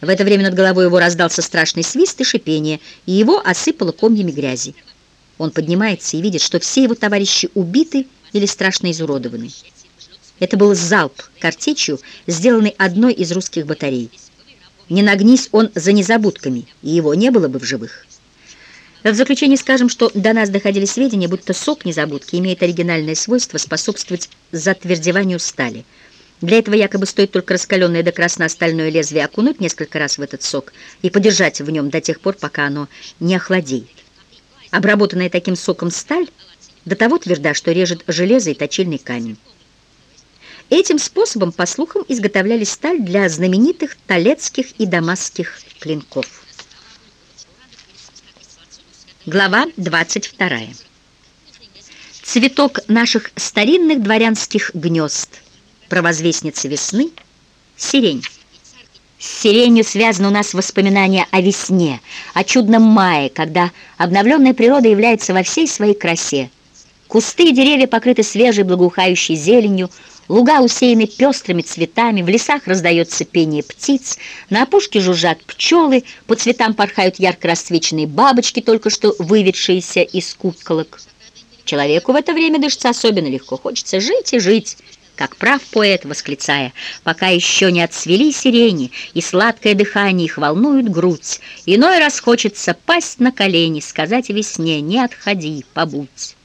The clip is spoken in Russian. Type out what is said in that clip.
В это время над головой его раздался страшный свист и шипение, и его осыпало комьями грязи. Он поднимается и видит, что все его товарищи убиты или страшно изуродованы. Это был залп картечью, сделанный одной из русских батарей. Не нагнись он за незабудками, и его не было бы в живых. В заключение скажем, что до нас доходили сведения, будто сок незабудки имеет оригинальное свойство способствовать затвердеванию стали. Для этого якобы стоит только раскаленное до красна стальное лезвие окунуть несколько раз в этот сок и подержать в нем до тех пор, пока оно не охладеет. Обработанная таким соком сталь до того тверда, что режет железо и точильный камень. Этим способом, по слухам, изготовляли сталь для знаменитых талецких и дамасских клинков. Глава 22. Цветок наших старинных дворянских гнезд, провозвестница весны, сирень. С сиренью связано у нас воспоминание о весне, о чудном мае, когда обновленная природа является во всей своей красе. Кусты и деревья покрыты свежей благоухающей зеленью, Луга усеяны пестрыми цветами, в лесах раздается пение птиц, на опушке жужжат пчелы, по цветам порхают ярко расцвеченные бабочки, только что выведшиеся из куколок. Человеку в это время дышится особенно легко, хочется жить и жить, как прав поэт, восклицая, пока еще не отцвели сирени, и сладкое дыхание их волнует грудь. Иной раз хочется пасть на колени, сказать весне «не отходи, побудь».